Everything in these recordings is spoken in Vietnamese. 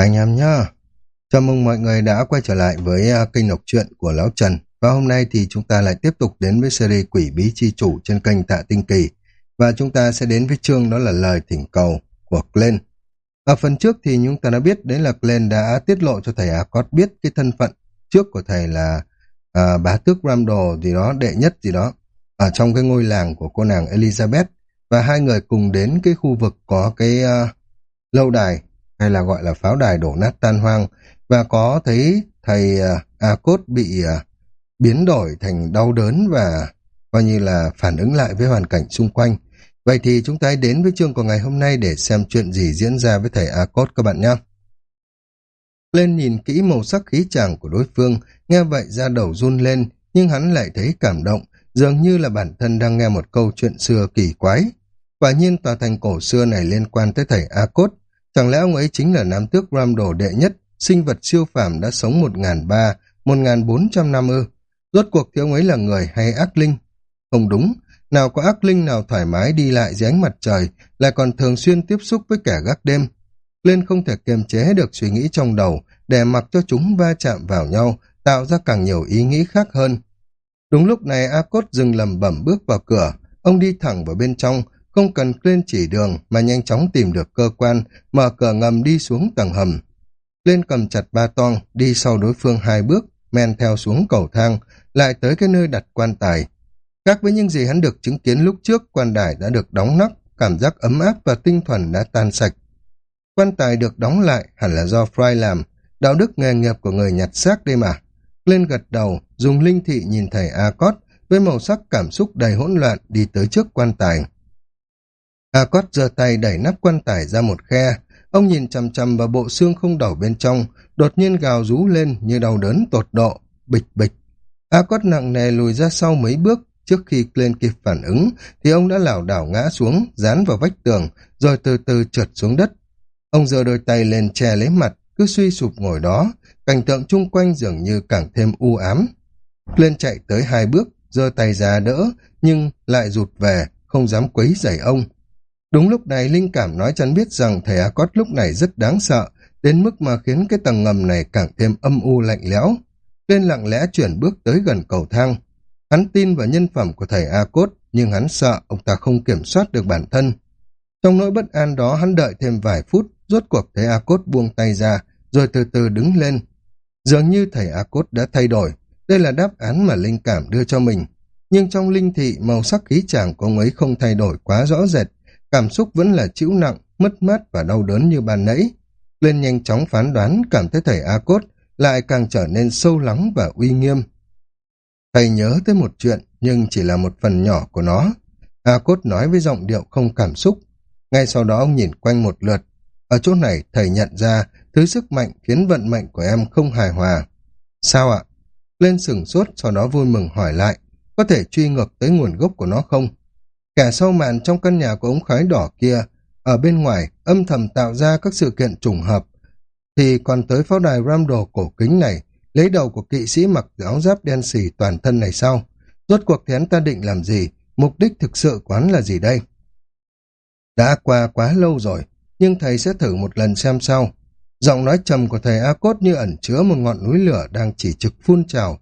Anh em nhá. Chào mừng mọi người đã quay trở lại với à, kênh đọc truyện của Lão Trần. Và hôm nay thì chúng ta lại tiếp tục đến với series Quỷ Bí Chi Chủ trên kênh Tạ Tinh Kỳ. Và chúng ta sẽ đến với chương đó là lời thỉnh cầu của Glenn. Ở phần trước thì chúng ta đã biết đấy là Glenn đã tiết lộ cho thầy Akot biết cái thân phận trước của thầy là à, bá tước Ramdo gì đó, đệ nhất gì đó, ở trong cái ngôi làng của cô nàng Elizabeth. Và hai người cùng đến cái khu vực có cái uh, lâu đài hay là gọi là pháo đài đổ nát tan hoang và có thấy thầy à, uh, A Cốt bị uh, biến đổi thành đau đớn và coi như là phản ứng lại với hoàn cảnh xung quanh. Vậy thì chúng ta hãy đến với chương của ngày hôm nay để xem chuyện gì diễn ra với thầy A Cốt các bạn nhé. Lên nhìn kỹ màu sắc khí chàng của đối phương, nghe vậy ra đầu run lên, nhưng hắn lại thấy cảm động, dường như là bản thân đang nghe một câu chuyện xưa kỳ quái. Quả nhiên tòa thành cổ xưa này liên quan tới thầy A Cốt, Chẳng lẽ ông ấy chính là nam tước Ram đồ đệ nhất, sinh vật siêu phàm đã sống một ngàn ba, một ngàn bốn trăm năm ư? Rốt cuộc thì ông ấy là người hay ác linh? Không đúng, nào có ác linh nào thoải mái đi lại dưới ánh mặt trời, lại còn thường xuyên tiếp xúc với kẻ gác đêm. Lên không thể kiềm chế được suy nghĩ trong đầu, để mặc cho chúng va chạm vào nhau, tạo ra càng nhiều ý nghĩ khác hơn. Đúng lúc này A Cốt dừng lầm bẩm bước vào cửa, ông đi thẳng vào bên trong, không cần lên chỉ đường mà nhanh chóng tìm được cơ quan, mở cửa ngầm đi xuống tầng hầm. Lên cầm chặt ba tong, đi sau đối phương hai bước, men theo xuống cầu thang, lại tới cái nơi đặt quan tài. Khác với những gì hắn được chứng kiến lúc trước, quan đài đã được đóng nắp, cảm giác ấm áp và tinh thuần đã tan sạch. Quan tài được đóng lại hẳn là do Fry làm, đạo đức nghề nghiệp của người nhặt xác đây mà. Lên gật đầu, dùng linh thị nhìn thầy A-cốt, với màu sắc cảm xúc đầy hỗn loạn đi tới trước quan tài. À, A Cót giơ tay đẩy nắp quan tài ra một khe. Ông nhìn chằm chằm vào bộ xương không đầu bên trong, đột nhiên gào rú lên như đau đớn tột độ, bịch bịch. À, A Cót nặng nề lùi ra sau mấy bước, trước khi lên kịp phản ứng, thì ông đã lảo đảo ngã xuống, dán vào vách tường, rồi từ từ trượt xuống đất. Ông giơ đôi tay lên che lấy mặt, cứ suy sụp ngồi đó, cảnh tượng chung quanh dường như càng thêm u ám. Lên chạy tới hai bước, giơ tay ra đỡ, nhưng lại rụt về, không dám quấy rầy ông. Đúng lúc này linh cảm nói chắn biết rằng thầy A Cót lúc này rất đáng sợ, đến mức mà khiến cái tầng ngầm này càng thêm âm u lạnh lẽo. tên lặng lẽ chuyển bước tới gần cầu thang. Hắn tin vào nhân phẩm của thầy A Cốt, nhưng hắn sợ ông ta không kiểm soát được bản thân. Trong nỗi bất an đó hắn đợi thêm vài phút, rốt cuộc thầy A Cốt buông tay ra, rồi từ từ đứng lên. Dường như thầy A Cốt đã thay đổi, đây là đáp án mà linh cảm đưa cho mình. Nhưng trong linh thị, màu sắc khí chàng của ông ấy không thay đổi quá rõ rệt, Cảm xúc vẫn là chịu nặng, mất mát và đau đớn như ban nãy. Lên nhanh chóng phán đoán cảm thấy thầy A Cốt lại càng trở nên sâu lắng và uy nghiêm. Thầy nhớ tới một chuyện nhưng chỉ là một phần nhỏ của nó. A Cốt nói với giọng điệu không cảm xúc. Ngay sau đó ông nhìn quanh một lượt. Ở chỗ này thầy nhận ra thứ sức mạnh khiến vận mệnh của em không hài hòa. Sao ạ? Lên sửng sốt sau đó vui mừng hỏi lại. Có thể truy ngược tới nguồn gốc của nó không? Kẻ sâu màn trong căn nhà của ống khói đỏ kia, ở bên ngoài âm thầm tạo ra các sự kiện trùng hợp, thì còn tới pháo đài Ramdo cổ kính này, lấy đầu của kỵ sĩ mặc áo giáp đen xì toàn thân này sau. Rốt cuộc thì hắn ta định làm gì? Mục đích thực sự của hắn là gì đây? Đã qua quá lâu rồi, nhưng thầy sẽ thử một lần xem sau. Giọng nói trầm của thầy A Cốt như ẩn chứa một ngọn núi lửa đang chỉ trực phun trào.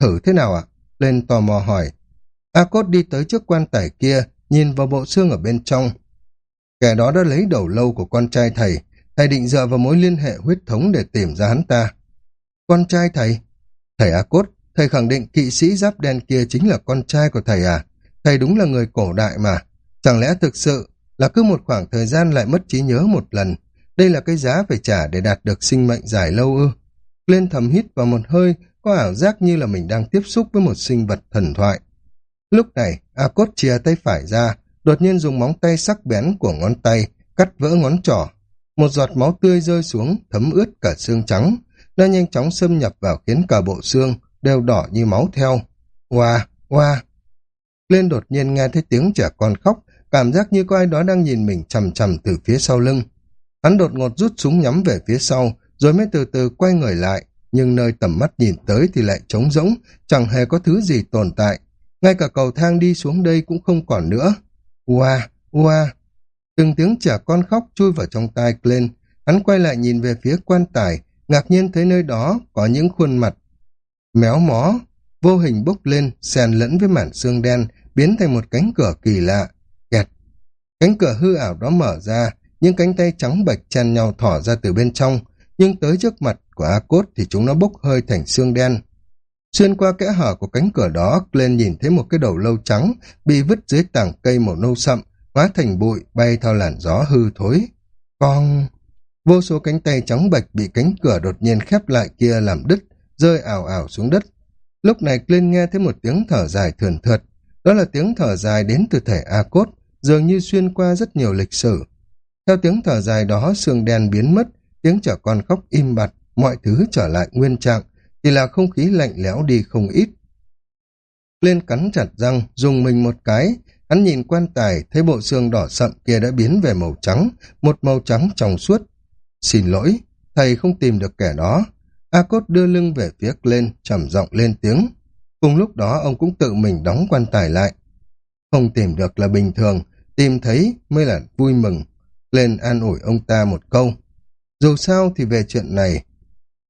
Thử thế nào ạ? Lên tò mò hỏi. A Cốt đi tới trước quan tài kia, nhìn vào bộ xương ở bên trong. Kẻ đó đã lấy đầu lâu của con trai thầy, thầy định dựa vào mối liên hệ huyết thống để tìm ra hắn ta. Con trai thầy? Thầy A Cốt, thầy khẳng định kỵ sĩ giáp đen kia chính là con trai của thầy à? Thầy đúng là người cổ đại mà. Chẳng lẽ thực sự là cứ một khoảng thời gian lại mất trí nhớ một lần? Đây là cái giá phải trả để đạt được sinh mệnh dài lâu ư? Lên thầm hít vào một hơi, có ảo giác như là mình đang tiếp xúc với một sinh vật thần thoại. Lúc này, A Cốt chia tay phải ra, đột nhiên dùng móng tay sắc bén của ngón tay, cắt vỡ ngón trỏ. Một giọt máu tươi rơi xuống, thấm ướt cả xương trắng. Nó nhanh chóng xâm nhập vào khiến cả bộ xương đều đỏ như máu theo. Hoa, hoa. Lên đột nhiên nghe thấy tiếng trẻ con khóc, cảm giác như có ai đó đang nhìn mình chầm chầm từ phía sau lưng. Hắn đột ngột rút súng nhắm về phía sau, rồi mới từ từ quay người lại, nhưng nơi tầm mắt nhìn tới thì lại trống rỗng, chẳng hề có thứ gì tồn tại, ngay cả cầu thang đi xuống đây cũng không còn nữa. Ua, ua. Từng tiếng trẻ con khóc chui vào trong tai Glenn, hắn quay lại nhìn về phía quan tài, ngạc nhiên thấy nơi đó có những khuôn mặt méo mó, vô hình bốc lên, xen lẫn với màn xương đen, biến thành một cánh cửa kỳ lạ. Kẹt. Cánh cửa hư ảo đó mở ra, những cánh tay trắng bạch chen nhau thỏ ra từ bên trong, nhưng tới trước mặt của A Cốt thì chúng nó bốc hơi thành xương đen. Xuyên qua kẽ hở của cánh cửa đó, lên nhìn thấy một cái đầu lâu trắng bị vứt dưới tảng cây màu nâu sậm, hóa thành bụi bay theo làn gió hư thối. Con... Vô số cánh tay trắng bạch bị cánh cửa đột nhiên khép lại kia làm đứt, rơi ảo ảo xuống đất. Lúc này Clint nghe thấy một tiếng thở dài thườn thượt. Đó là tiếng thở dài đến từ thể A-cốt, dường như xuyên qua rất nhiều lịch sử. Theo tiếng thở dài đó, xương đen biến mất, tiếng trẻ con khóc im bặt, mọi thứ trở lại nguyên trạng, thì là không khí lạnh lẽo đi không ít. Lên cắn chặt răng, dùng mình một cái, hắn nhìn quan tài, thấy bộ xương đỏ sậm kia đã biến về màu trắng, một màu trắng trong suốt. Xin lỗi, thầy không tìm được kẻ đó. A Cốt đưa lưng về phía lên, trầm giọng lên tiếng. Cùng lúc đó ông cũng tự mình đóng quan tài lại. Không tìm được là bình thường, tìm thấy mới là vui mừng. Lên an ủi ông ta một câu. Dù sao thì về chuyện này,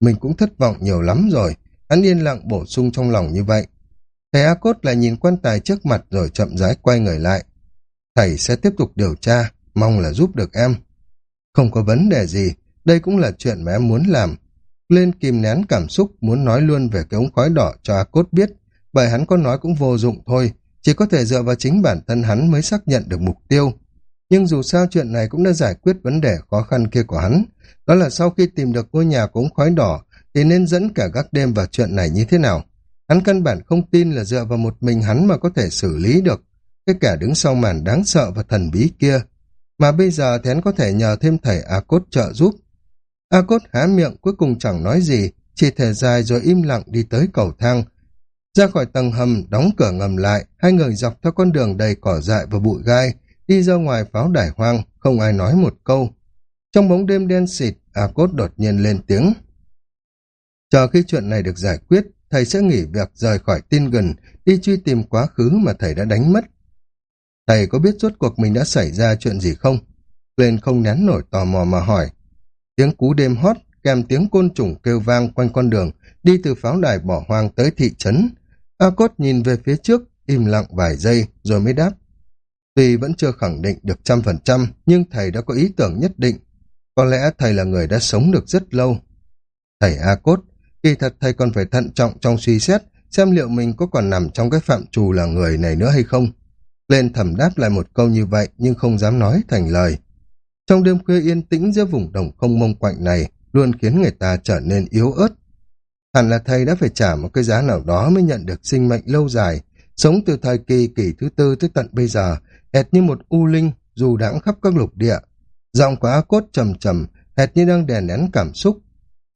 mình cũng thất vọng nhiều lắm rồi. Hắn yên lặng bổ sung trong lòng như vậy. Thầy A Cốt lại nhìn quan tài trước mặt rồi chậm rãi quay người lại. Thầy sẽ tiếp tục điều tra, mong là giúp được em. Không có vấn đề gì, đây cũng là chuyện mà em muốn làm. Lên kìm nén cảm xúc muốn nói luôn về cái ống khói đỏ cho A Cốt biết, bởi hắn có nói cũng vô dụng thôi, chỉ có thể dựa vào chính bản thân hắn mới xác nhận được mục tiêu. Nhưng dù sao chuyện này cũng đã giải quyết vấn đề khó khăn kia của hắn, đó là sau khi tìm được ngôi nhà cống khói đỏ thì nên dẫn cả gác đêm vào chuyện này như thế nào. Hắn căn bản không tin là dựa vào một mình hắn mà có thể xử lý được cái kẻ đứng sau màn đáng sợ và thần bí kia. Mà bây giờ thì hắn có thể nhờ thêm thầy A Cốt trợ giúp. A Cốt há miệng cuối cùng chẳng nói gì, chỉ thề dài rồi im lặng đi tới cầu thang. Ra khỏi tầng hầm, đóng cửa ngầm lại, hai người dọc theo con đường đầy cỏ dại và bụi gai, đi ra ngoài pháo đài hoang, không ai nói một câu. Trong bóng đêm đen xịt, A Cốt đột nhiên lên tiếng. Chờ khi chuyện này được giải quyết, thầy sẽ nghỉ việc rời khỏi tin gần, đi truy tìm quá khứ mà thầy đã đánh mất. Thầy có biết rốt cuộc mình đã xảy ra chuyện gì không? Lên không nén nổi tò mò mà hỏi. Tiếng cú đêm hót, kèm tiếng côn trùng kêu vang quanh con đường, đi từ pháo đài bỏ hoang tới thị trấn. A Cốt nhìn về phía trước, im lặng vài giây, rồi mới đáp. Tuy vẫn chưa khẳng định được trăm phần trăm, nhưng thầy đã có ý tưởng nhất định. Có lẽ thầy là người đã sống được rất lâu. Thầy A Cốt, kỳ thật thầy còn phải thận trọng trong suy xét, xem liệu mình có còn nằm trong cái phạm trù là người này nữa hay không. Lên thầm đáp lại một câu như vậy nhưng không dám nói thành lời. Trong đêm khuya yên tĩnh giữa vùng đồng không mông quạnh này luôn khiến người ta trở nên yếu ớt. Hẳn là thầy đã phải trả một cái giá nào đó mới nhận được sinh mệnh lâu dài, sống từ thời kỳ kỷ thứ tư tới tận bây giờ, hệt như một u linh dù đãng khắp các lục địa. Giọng quá cốt trầm trầm, hệt như đang đè nén cảm xúc.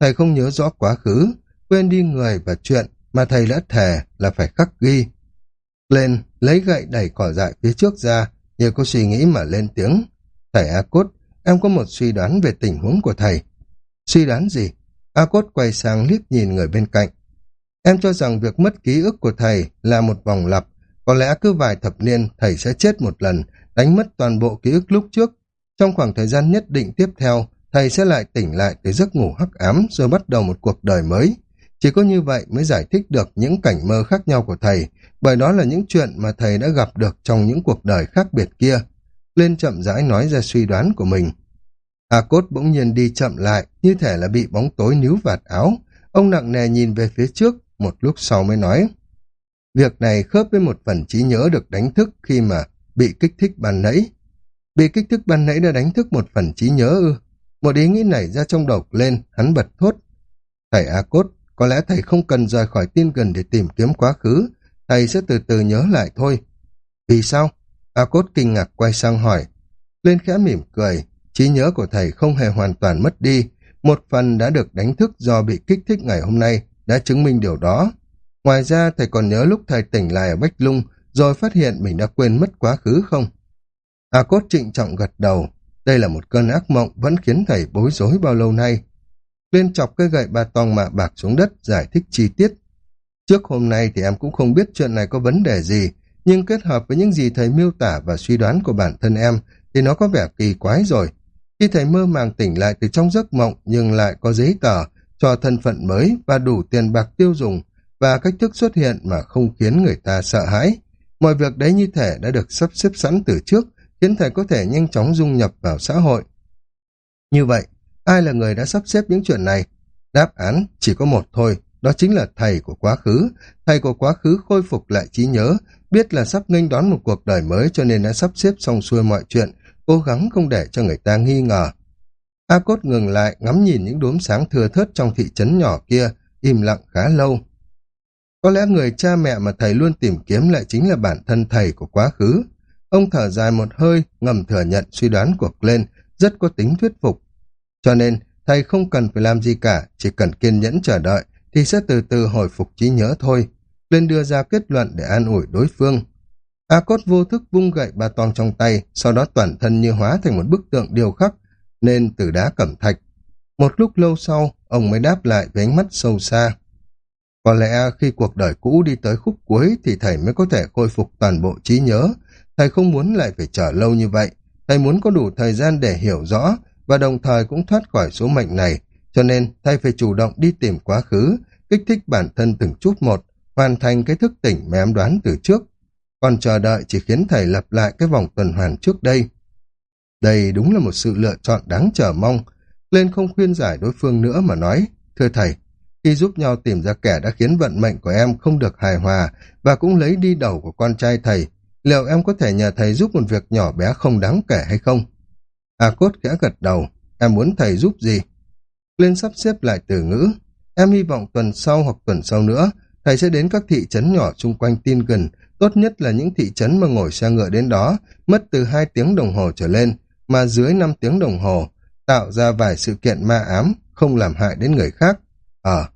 Thầy không nhớ rõ quá khứ, quên đi người và chuyện mà thầy đã thề là phải khắc ghi. Lên, lấy gậy đẩy cỏ dại phía trước ra, như có suy nghĩ mà lên tiếng. Thầy A Cốt, em có một suy đoán về tình huống của thầy. Suy đoán gì? A Cốt quay sang liếc nhìn người bên cạnh. Em cho rằng việc mất ký ức của thầy là một vòng lặp. Có lẽ cứ vài thập niên thầy sẽ chết một lần, đánh mất toàn bộ ký ức lúc trước. Trong khoảng thời gian nhất định tiếp theo, thầy sẽ lại tỉnh lại từ giấc ngủ hắc ám rồi bắt đầu một cuộc đời mới. Chỉ có như vậy mới giải thích được những cảnh mơ khác nhau của thầy, bởi đó là những chuyện mà thầy đã gặp được trong những cuộc đời khác biệt kia. Lên chậm rãi nói ra suy đoán của mình. A Cốt bỗng nhiên đi chậm lại, như thể là bị bóng tối níu vạt áo. Ông nặng nề nhìn về phía trước, một lúc sau mới nói. Việc này khớp với một phần trí nhớ được đánh thức khi mà bị kích thích ban nãy. Bị kích thích ban nãy đã đánh thức một phần trí nhớ ư. Một ý nghĩ nảy ra trong đầu lên, hắn bật thốt. Thầy A Cốt, có lẽ thầy không cần rời khỏi tiên gần để tìm kiếm quá khứ, thầy sẽ từ từ nhớ lại thôi. Vì sao? A Cốt kinh ngạc quay sang hỏi. Lên khẽ mỉm cười, trí nhớ của thầy không hề hoàn toàn mất đi, một phần đã được đánh thức do bị kích thích ngày hôm nay, đã chứng minh điều đó. Ngoài ra, thầy còn nhớ lúc thầy tỉnh lại ở Bách Lung, rồi phát hiện mình đã quên mất quá khứ không? A Cốt trịnh trọng gật đầu, đây là một cơn ác mộng vẫn khiến thầy bối rối bao lâu nay. liên chọc cây gậy ba tong mạ bạc xuống đất giải thích chi tiết. Trước hôm nay thì em cũng không biết chuyện này có vấn đề gì, nhưng kết hợp với những gì thầy miêu tả và suy đoán của bản thân em thì nó có vẻ kỳ quái rồi. Khi thầy mơ màng tỉnh lại từ trong giấc mộng nhưng lại có giấy tờ cho thân phận mới và đủ tiền bạc tiêu dùng và cách thức xuất hiện mà không khiến người ta sợ hãi. Mọi việc đấy như thể đã được sắp xếp sẵn từ trước, khiến thầy có thể nhanh chóng dung nhập vào xã hội. Như vậy, ai là người đã sắp xếp những chuyện này? Đáp án chỉ có một thôi, đó chính là thầy của quá khứ. Thầy của quá khứ khôi phục lại trí nhớ, biết là sắp nghênh đón một cuộc đời mới cho nên đã sắp xếp xong xuôi mọi chuyện, cố gắng không để cho người ta nghi ngờ. A Cốt ngừng lại ngắm nhìn những đốm sáng thừa thớt trong thị trấn nhỏ kia, im lặng khá lâu. Có lẽ người cha mẹ mà thầy luôn tìm kiếm lại chính là bản thân thầy của quá khứ. Ông thở dài một hơi, ngầm thừa nhận suy đoán của Glenn, rất có tính thuyết phục. Cho nên, thầy không cần phải làm gì cả, chỉ cần kiên nhẫn chờ đợi, thì sẽ từ từ hồi phục trí nhớ thôi. Glenn đưa ra kết luận để an ủi đối phương. A Cốt vô thức vung gậy ba toàn trong tay, sau đó toàn thân như hóa thành một bức tượng điêu khắc, nên từ đá cẩm thạch. Một lúc lâu sau, ông mới đáp lại với ánh mắt sâu xa. Có lẽ khi cuộc đời cũ đi tới khúc cuối thì thầy mới có thể khôi phục toàn bộ trí nhớ. Thầy không muốn lại phải chờ lâu như vậy. Thầy muốn có đủ thời gian để hiểu rõ và đồng thời cũng thoát khỏi số mệnh này. Cho nên thầy phải chủ động đi tìm quá khứ, kích thích bản thân từng chút một, hoàn thành cái thức tỉnh mà em đoán từ trước. Còn chờ đợi chỉ khiến thầy lặp lại cái vòng tuần hoàn trước đây. Đây đúng là một sự lựa chọn đáng chờ mong. Lên không khuyên giải đối phương nữa mà nói, thưa thầy, khi giúp nhau tìm ra kẻ đã khiến vận mệnh của em không được hài hòa và cũng lấy đi đầu của con trai thầy, liệu em có thể nhờ thầy giúp một việc nhỏ bé không đáng kể hay không? A Cốt khẽ gật đầu, em muốn thầy giúp gì? Lên sắp xếp lại từ ngữ, em hy vọng tuần sau hoặc tuần sau nữa, thầy sẽ đến các thị trấn nhỏ xung quanh tin gần, tốt nhất là những thị trấn mà ngồi xe ngựa đến đó, mất từ 2 tiếng đồng hồ trở lên, mà dưới 5 tiếng đồng hồ, tạo ra vài sự kiện ma ám, không làm hại đến người khác. Ờ,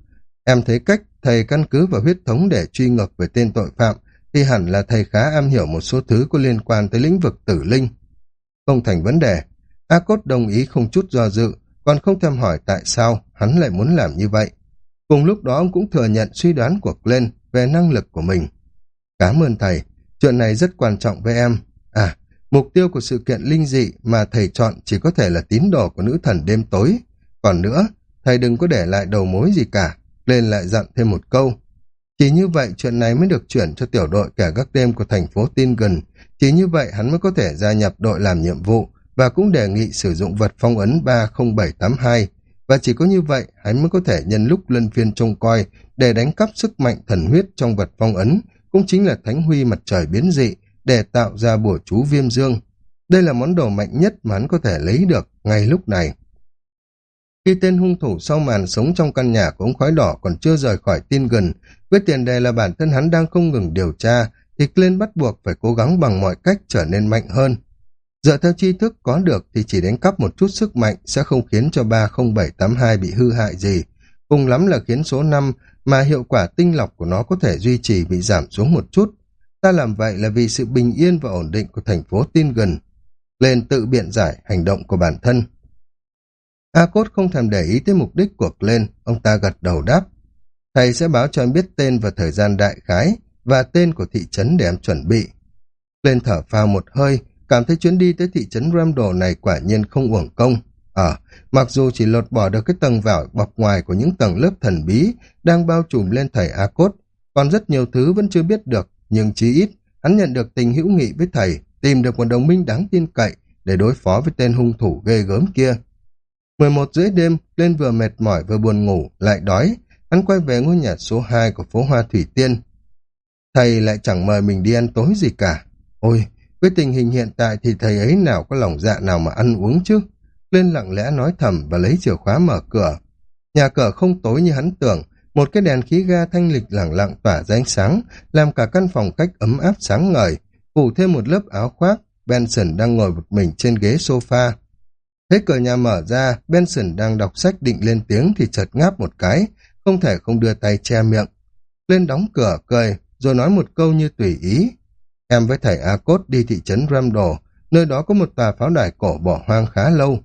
em thấy cách thầy căn cứ vào huyết thống để truy ngược về tên tội phạm, thì hẳn là thầy khá am hiểu một số thứ có liên quan tới lĩnh vực tử linh. Không thành vấn đề, A Cốt đồng ý không chút do dự, còn không thèm hỏi tại sao hắn lại muốn làm như vậy. Cùng lúc đó ông cũng thừa nhận suy đoán của Glenn về năng lực của mình. Cảm ơn thầy, chuyện này rất quan trọng với em. À, Mục tiêu của sự kiện linh dị mà thầy chọn chỉ có thể là tín đồ của nữ thần đêm tối. Còn nữa, thầy đừng có để lại đầu mối gì cả, lên lại dặn thêm một câu. Chỉ như vậy chuyện này mới được chuyển cho tiểu đội cả các đêm của thành phố tin gần. Chỉ như vậy hắn mới có thể gia nhập đội làm nhiệm vụ và cũng đề nghị sử dụng vật phong ấn 30782. Và chỉ có như vậy hắn mới có thể nhân lúc luân phiên trông coi để đánh cắp sức mạnh thần huyết trong vật phong ấn, cũng chính là thánh huy mặt trời biến dị, để tạo ra bùa chú viêm dương. Đây là món đồ mạnh nhất mà hắn có thể lấy được ngay lúc này. Khi tên hung thủ sau màn sống trong căn nhà của ông khói đỏ còn chưa rời khỏi tin gần, với tiền đề là bản thân hắn đang không ngừng điều tra, thì Glenn bắt buộc phải cố gắng bằng mọi cách trở nên mạnh hơn. Dựa theo tri thức có được thì chỉ đánh cắp một chút sức mạnh sẽ không khiến cho 30782 bị hư hại gì, cùng lắm là khiến số 5 mà hiệu quả tinh lọc của nó có thể duy trì bị giảm xuống một chút, Ta làm vậy là vì sự bình yên và ổn định của thành phố tin gần. Lên tự biện giải hành động của bản thân. A Cốt không thèm để ý tới mục đích của lên, ông ta gật đầu đáp. Thầy sẽ báo cho em biết tên và thời gian đại khái và tên của thị trấn để em chuẩn bị. Lên thở phào một hơi, cảm thấy chuyến đi tới thị trấn Ramdo này quả nhiên không uổng công. Ờ, mặc dù chỉ lột bỏ được cái tầng vỏ bọc ngoài của những tầng lớp thần bí đang bao trùm lên thầy A Cốt, còn rất nhiều thứ vẫn chưa biết được nhưng chí ít, hắn nhận được tình hữu nghị với thầy, tìm được một đồng minh đáng tin cậy để đối phó với tên hung thủ ghê gớm kia. 11 rưỡi đêm, lên vừa mệt mỏi vừa buồn ngủ, lại đói, hắn quay về ngôi nhà số 2 của phố Hoa Thủy Tiên. Thầy lại chẳng mời mình đi ăn tối gì cả. Ôi, với tình hình hiện tại thì thầy ấy nào có lòng dạ nào mà ăn uống chứ? Lên lặng lẽ nói thầm và lấy chìa khóa mở cửa. Nhà cửa không tối như hắn tưởng, một cái đèn khí ga thanh lịch lẳng lặng tỏa ra ánh sáng, làm cả căn phòng cách ấm áp sáng ngời, phủ thêm một lớp áo khoác, Benson đang ngồi một mình trên ghế sofa. Thấy cửa nhà mở ra, Benson đang đọc sách định lên tiếng thì chợt ngáp một cái, không thể không đưa tay che miệng. Lên đóng cửa, cười, rồi nói một câu như tùy ý. Em với thầy A Cốt đi thị trấn Ramdo, nơi đó có một tòa pháo đài cổ bỏ hoang khá lâu.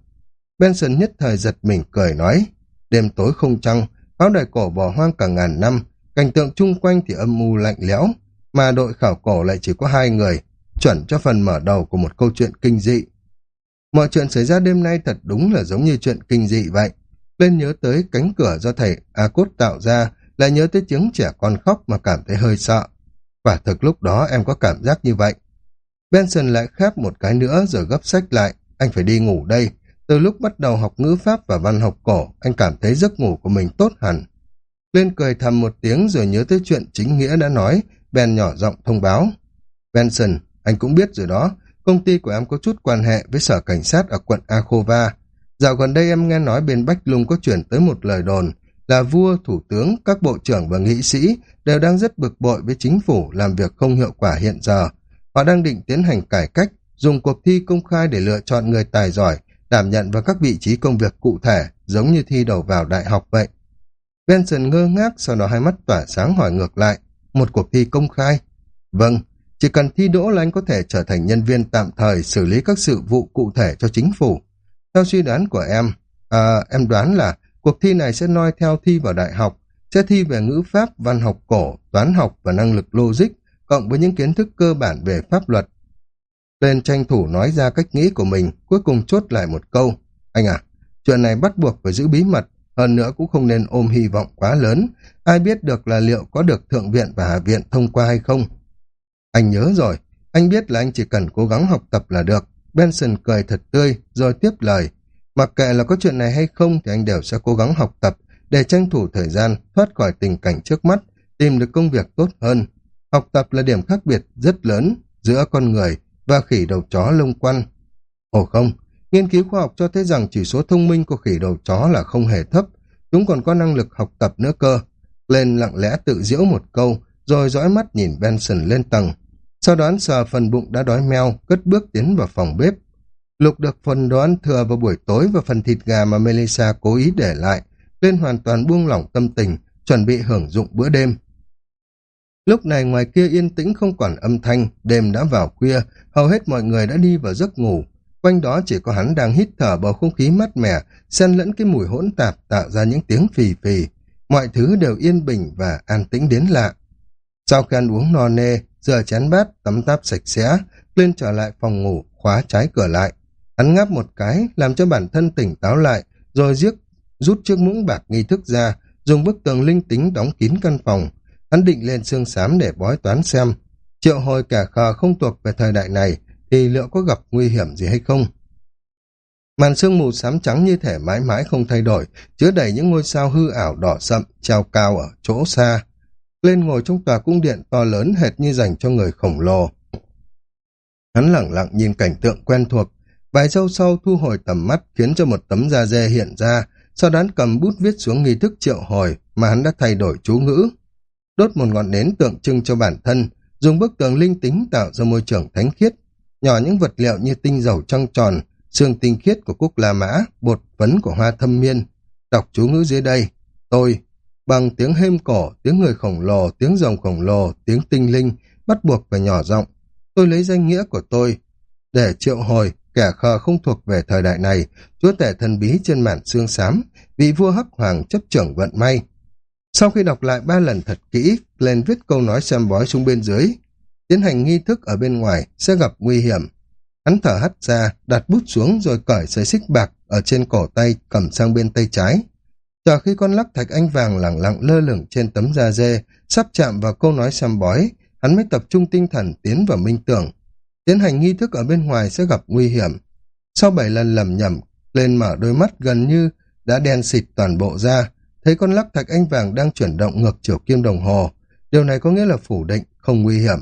Benson nhất thời giật mình cười nói, đêm tối không trăng, pháo đài cổ bỏ hoang cả ngàn năm, cảnh tượng chung quanh thì âm mưu lạnh lẽo, mà đội khảo cổ lại chỉ có hai người, chuẩn cho phần mở đầu của một câu chuyện kinh dị. Mọi chuyện xảy ra đêm nay thật đúng là giống như chuyện kinh dị vậy. Lên nhớ tới cánh cửa do thầy A Cốt tạo ra, lại nhớ tới tiếng trẻ con khóc mà cảm thấy hơi sợ. Quả thực lúc đó em có cảm giác như vậy. Benson lại khép một cái nữa rồi gấp sách lại. Anh phải đi ngủ đây. Từ lúc bắt đầu học ngữ pháp và văn học cổ, anh cảm thấy giấc ngủ của mình tốt hẳn. Lên cười thầm một tiếng rồi nhớ tới chuyện chính nghĩa đã nói, Ben nhỏ giọng thông báo. Benson, anh cũng biết rồi đó, công ty của em có chút quan hệ với sở cảnh sát ở quận Akova. Dạo gần đây em nghe nói bên Bách Lung có chuyển tới một lời đồn là vua, thủ tướng, các bộ trưởng và nghị sĩ đều đang rất bực bội với chính phủ làm việc không hiệu quả hiện giờ. Họ đang định tiến hành cải cách, dùng cuộc thi công khai để lựa chọn người tài giỏi, đảm nhận vào các vị trí công việc cụ thể, giống như thi đầu vào đại học vậy. Benson ngơ ngác, sau đó hai mắt tỏa sáng hỏi ngược lại, một cuộc thi công khai? Vâng, chỉ cần thi đỗ là anh có thể trở thành nhân viên tạm thời xử lý các sự vụ cụ thể cho chính phủ. Theo suy đoán của em, à, em đoán là cuộc thi này sẽ noi theo thi vào đại học, sẽ thi về ngữ pháp, văn học cổ, toán học và năng lực logic, cộng với những kiến thức cơ bản về pháp luật. Lên tranh thủ nói ra cách nghĩ của mình, cuối cùng chốt lại một câu. Anh à, chuyện này bắt buộc phải giữ bí mật, hơn nữa cũng không nên ôm hy vọng quá lớn. Ai biết được là liệu có được Thượng viện và Hạ viện thông qua hay không? Anh nhớ rồi, anh biết là anh chỉ cần cố gắng học tập là được. Benson cười thật tươi, rồi tiếp lời. Mặc kệ là có chuyện này hay không thì anh đều sẽ cố gắng học tập để tranh thủ thời gian thoát khỏi tình cảnh trước mắt, tìm được công việc tốt hơn. Học tập là điểm khác biệt rất lớn giữa con người và khỉ đầu chó lông quăn. Ồ không, nghiên cứu khoa học cho thấy rằng chỉ số thông minh của khỉ đầu chó là không hề thấp, chúng còn có năng lực học tập nữa cơ. Lên lặng lẽ tự diễu một câu, rồi dõi mắt nhìn Benson lên tầng. Sau đó sờ phần bụng đã đói meo, cất bước tiến vào phòng bếp. Lục được phần đồ ăn thừa vào buổi tối và phần thịt gà mà Melissa cố ý để lại, lên hoàn toàn buông lỏng tâm tình, chuẩn bị hưởng dụng bữa đêm. Lúc này ngoài kia yên tĩnh không còn âm thanh, đêm đã vào khuya, hầu hết mọi người đã đi vào giấc ngủ. Quanh đó chỉ có hắn đang hít thở bầu không khí mát mẻ, xen lẫn cái mùi hỗn tạp tạo ra những tiếng phì phì. Mọi thứ đều yên bình và an tĩnh đến lạ. Sau khi ăn uống no nê, rửa chén bát, tắm táp sạch sẽ, lên trở lại phòng ngủ, khóa trái cửa lại. Hắn ngáp một cái, làm cho bản thân tỉnh táo lại, rồi giết, rút chiếc muỗng bạc nghi thức ra, dùng bức tường linh tính đóng kín căn phòng. Hắn định lên xương xám để bói toán xem. Triệu hồi cả khờ không thuộc về thời đại này, thì liệu có gặp nguy hiểm gì hay không? Màn sương mù xám trắng như thể mãi mãi không thay đổi, chứa đầy những ngôi sao hư ảo đỏ sậm, treo cao ở chỗ xa. Lên ngồi trong tòa cung điện to lớn hệt như dành cho người khổng lồ. Hắn lặng lặng nhìn cảnh tượng quen thuộc, vài giây sau thu hồi tầm mắt khiến cho một tấm da dê hiện ra, sau đó cầm bút viết xuống nghi thức triệu hồi mà hắn đã thay đổi chú ngữ. Đốt một ngọn nến tượng trưng cho bản thân, dùng bức tường linh tính tạo ra môi trường thánh khiết, nhỏ những vật liệu như tinh dầu trăng tròn, xương tinh khiết của cúc la mã, bột phấn của hoa thâm miên. Đọc chú ngữ dưới đây, tôi, bằng tiếng hêm cổ, tiếng người khổng lồ, tiếng rồng khổng lồ, tiếng tinh linh, bắt buộc phải nhỏ giọng. Tôi lấy danh nghĩa của tôi, để triệu hồi, kẻ khờ không thuộc về thời đại này, chúa tể thần bí trên màn xương xám, vị vua hắc hoàng chấp trưởng vận may. Sau khi đọc lại ba lần thật kỹ, lên viết câu nói xem bói xuống bên dưới, tiến hành nghi thức ở bên ngoài sẽ gặp nguy hiểm. Hắn thở hắt ra, đặt bút xuống rồi cởi sợi xích bạc ở trên cổ tay cầm sang bên tay trái. Chờ khi con lắc thạch anh vàng lẳng lặng lơ lửng trên tấm da dê, sắp chạm vào câu nói xăm bói, hắn mới tập trung tinh thần tiến vào minh tưởng. Tiến hành nghi thức ở bên ngoài sẽ gặp nguy hiểm. Sau bảy lần lầm nhầm, lên mở đôi mắt gần như đã đen xịt toàn bộ ra, thấy con lắc thạch anh vàng đang chuyển động ngược chiều kim đồng hồ. Điều này có nghĩa là phủ định, không nguy hiểm.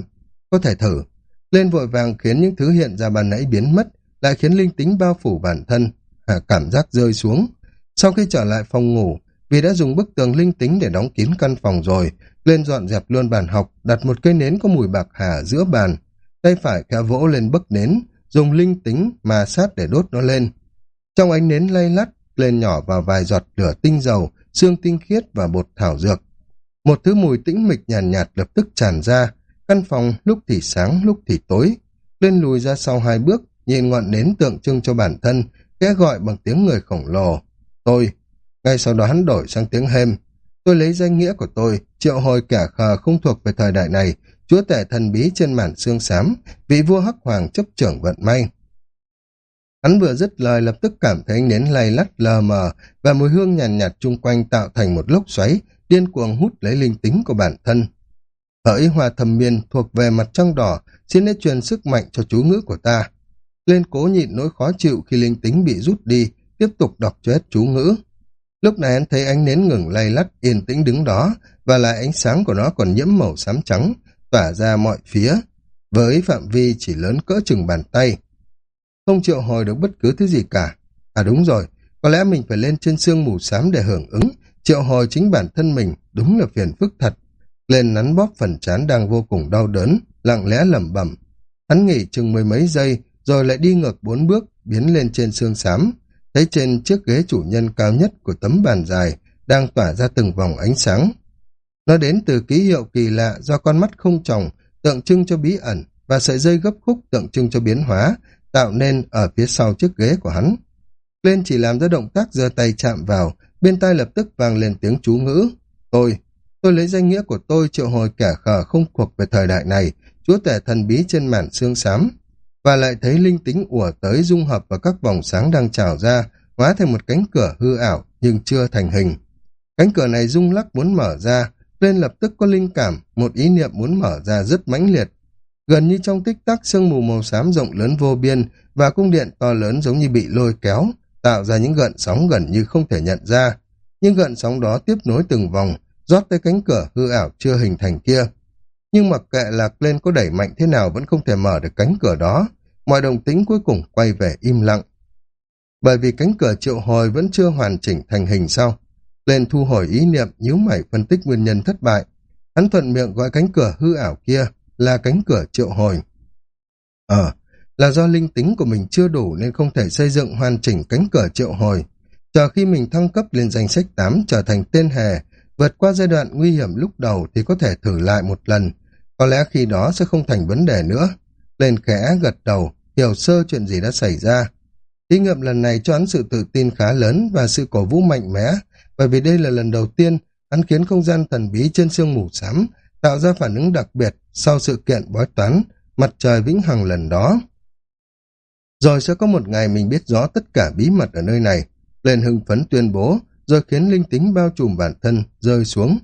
Có thể thử. Lên vội vàng khiến những thứ hiện ra ban nãy biến mất, lại khiến linh tính bao phủ bản thân, à, cảm giác rơi xuống. Sau khi trở lại phòng ngủ, vì đã dùng bức tường linh tính để đóng kín căn phòng rồi, lên dọn dẹp luôn bàn học, đặt một cây nến có mùi bạc hà giữa bàn. Tay phải khẽ vỗ lên bức nến, dùng linh tính mà sát để đốt nó lên. Trong ánh nến lay lắt, lên nhỏ vào vài giọt lửa tinh dầu, xương tinh khiết và bột thảo dược. Một thứ mùi tĩnh mịch nhàn nhạt, nhạt lập tức tràn ra, căn phòng lúc thì sáng lúc thì tối. Lên lùi ra sau hai bước, nhìn ngọn nến tượng trưng cho bản thân, khẽ gọi bằng tiếng người khổng lồ. Tôi. Ngay sau đó hắn đổi sang tiếng hêm. Tôi lấy danh nghĩa của tôi, triệu hồi kẻ khờ không thuộc về thời đại này, chúa tể thần bí trên màn xương xám, vị vua hắc hoàng chấp trưởng vận may. Hắn vừa dứt lời lập tức cảm thấy nến lay lắt lờ mờ và mùi hương nhàn nhạt, nhạt chung quanh tạo thành một lốc xoáy, điên cuồng hút lấy linh tính của bản thân. Hỡi hòa thầm miên thuộc về mặt trăng đỏ, xin hãy truyền sức mạnh cho chú ngữ của ta. Lên cố nhịn nỗi khó chịu khi linh tính bị rút đi, tiếp tục đọc cho hết chú ngữ. Lúc này anh thấy ánh nến ngừng lay lắt yên tĩnh đứng đó, và lại ánh sáng của nó còn nhiễm màu xám trắng, tỏa ra mọi phía, với phạm vi chỉ lớn cỡ chừng bàn tay. Không triệu hồi được bất cứ thứ gì cả. À đúng rồi, có lẽ mình phải lên trên xương mù xám để hưởng ứng, triệu hồi chính bản thân mình, đúng là phiền phức thật. Lên nắn bóp phần chán đang vô cùng đau đớn, lặng lẽ lẩm bẩm. Hắn nghỉ chừng mười mấy giây, rồi lại đi ngược bốn bước, biến lên trên xương xám. Thấy trên chiếc ghế chủ nhân cao nhất của tấm bàn dài, đang tỏa ra từng vòng ánh sáng. Nó đến từ ký hiệu kỳ lạ do con mắt không tròng, tượng trưng cho bí ẩn, và sợi dây gấp khúc tượng trưng cho biến hóa, tạo nên ở phía sau chiếc ghế của hắn. Lên chỉ làm ra động tác giơ tay chạm vào, bên tai lập tức vang lên tiếng chú ngữ. Tôi, tôi lấy danh nghĩa của tôi triệu hồi kẻ khờ không thuộc về thời đại này, chúa tể thần bí trên màn xương xám, và lại thấy linh tính ùa tới dung hợp vào các vòng sáng đang trào ra, hóa thành một cánh cửa hư ảo nhưng chưa thành hình. Cánh cửa này rung lắc muốn mở ra, lên lập tức có linh cảm, một ý niệm muốn mở ra rất mãnh liệt. Gần như trong tích tắc sương mù màu xám rộng lớn vô biên và cung điện to lớn giống như bị lôi kéo, tạo ra những gợn sóng gần như không thể nhận ra. Nhưng gợn sóng đó tiếp nối từng vòng, rót tới cánh cửa hư ảo chưa hình thành kia. Nhưng mặc kệ lạc lên có đẩy mạnh thế nào vẫn không thể mở được cánh cửa đó, mọi đồng tính cuối cùng quay về im lặng. Bởi vì cánh cửa triệu hồi vẫn chưa hoàn chỉnh thành hình sau. Lên thu hồi ý niệm, nhíu mày phân tích nguyên nhân thất bại. Hắn thuận miệng gọi cánh cửa hư ảo kia là cánh cửa triệu hồi. Ờ, là do linh tính của mình chưa đủ nên không thể xây dựng hoàn chỉnh cánh cửa triệu hồi. Chờ khi mình thăng cấp lên danh sách 8 trở thành tên hề, vượt qua giai đoạn nguy hiểm lúc đầu thì có thể thử lại một lần. Có lẽ khi đó sẽ không thành vấn đề nữa. Lên khẽ gật đầu, hiểu sơ chuyện gì đã xảy ra. Thí nghiệm lần này cho hắn sự tự tin khá lớn và sự cổ vũ mạnh mẽ, bởi vì đây là lần đầu tiên hắn khiến không gian thần bí trên sương mù xám tạo ra phản ứng đặc biệt sau sự kiện bói toán mặt trời vĩnh hằng lần đó. Rồi sẽ có một ngày mình biết rõ tất cả bí mật ở nơi này, lên hưng phấn tuyên bố, rồi khiến linh tính bao trùm bản thân rơi xuống.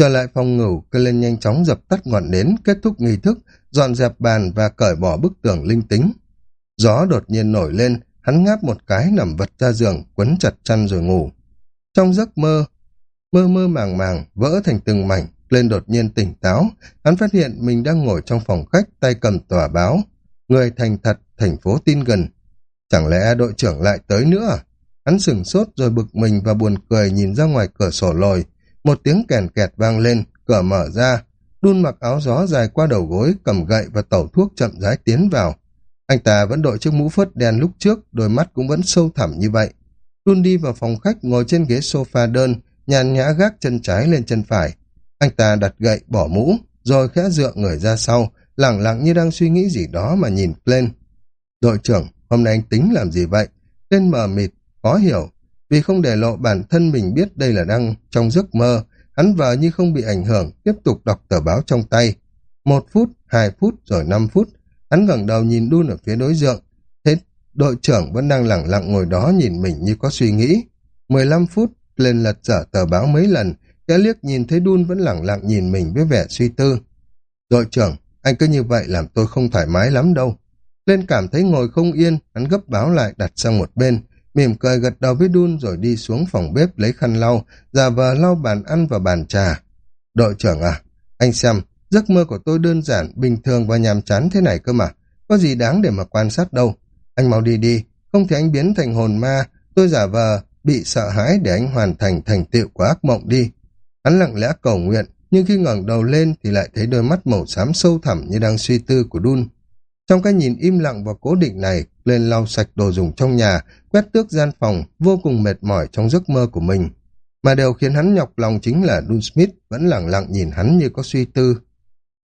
Trở lại phòng ngủ, cây lên nhanh chóng dập tắt ngọn nến, kết thúc nghi thức, dọn dẹp bàn và cởi bỏ bức tường linh tính. Gió đột nhiên nổi lên, hắn ngáp một cái nằm vật ra giường, quấn chặt chăn rồi ngủ. Trong giấc mơ, mơ mơ màng màng, vỡ thành từng mảnh, lên đột nhiên tỉnh táo, hắn phát hiện mình đang ngồi trong phòng khách tay cầm tòa báo. Người thành thật, thành phố tin gần. Chẳng lẽ đội trưởng lại tới nữa à? Hắn sửng sốt rồi bực mình và buồn cười nhìn ra ngoài cửa sổ lồi. Một tiếng kèn kẹt vang lên, cửa mở ra. Đun mặc áo gió dài qua đầu gối, cầm gậy và tẩu thuốc chậm rãi tiến vào. Anh ta vẫn đội chiếc mũ phớt đen lúc trước, đôi mắt cũng vẫn sâu thẳm như vậy. Đun đi vào phòng khách ngồi trên ghế sofa đơn, nhàn nhã gác chân trái lên chân phải. Anh ta đặt gậy bỏ mũ, rồi khẽ dựa người ra sau, lẳng lặng như đang suy nghĩ gì đó mà nhìn lên. Đội trưởng, hôm nay anh tính làm gì vậy? tên mờ mịt, khó hiểu. Vì không để lộ bản thân mình biết đây là đang trong giấc mơ, hắn vờ như không bị ảnh hưởng, tiếp tục đọc tờ báo trong tay. Một phút, hai phút, rồi năm phút, hắn ngẩng đầu nhìn đun ở phía đối diện. Thế đội trưởng vẫn đang lẳng lặng ngồi đó nhìn mình như có suy nghĩ. mười lăm phút, lên lật dở tờ báo mấy lần, Kẻ liếc nhìn thấy đun vẫn lẳng lặng nhìn mình với vẻ suy tư. Đội trưởng, anh cứ như vậy làm tôi không thoải mái lắm đâu. Lên cảm thấy ngồi không yên, hắn gấp báo lại đặt sang một bên, mỉm cười gật đầu với đun rồi đi xuống phòng bếp lấy khăn lau, giả vờ lau bàn ăn và bàn trà. Đội trưởng à, anh xem, giấc mơ của tôi đơn giản, bình thường và nhàm chán thế này cơ mà. Có gì đáng để mà quan sát đâu. Anh mau đi đi, không thể anh biến thành hồn ma, tôi giả vờ bị sợ hãi để anh hoàn thành thành tựu của ác mộng đi. Hắn lặng lẽ cầu nguyện, nhưng khi ngẩng đầu lên thì lại thấy đôi mắt màu xám sâu thẳm như đang suy tư của Đun. Trong cái nhìn im lặng và cố định này, lên lau sạch đồ dùng trong nhà, quét tước gian phòng, vô cùng mệt mỏi trong giấc mơ của mình. Mà điều khiến hắn nhọc lòng chính là Dun Smith vẫn lặng lặng nhìn hắn như có suy tư.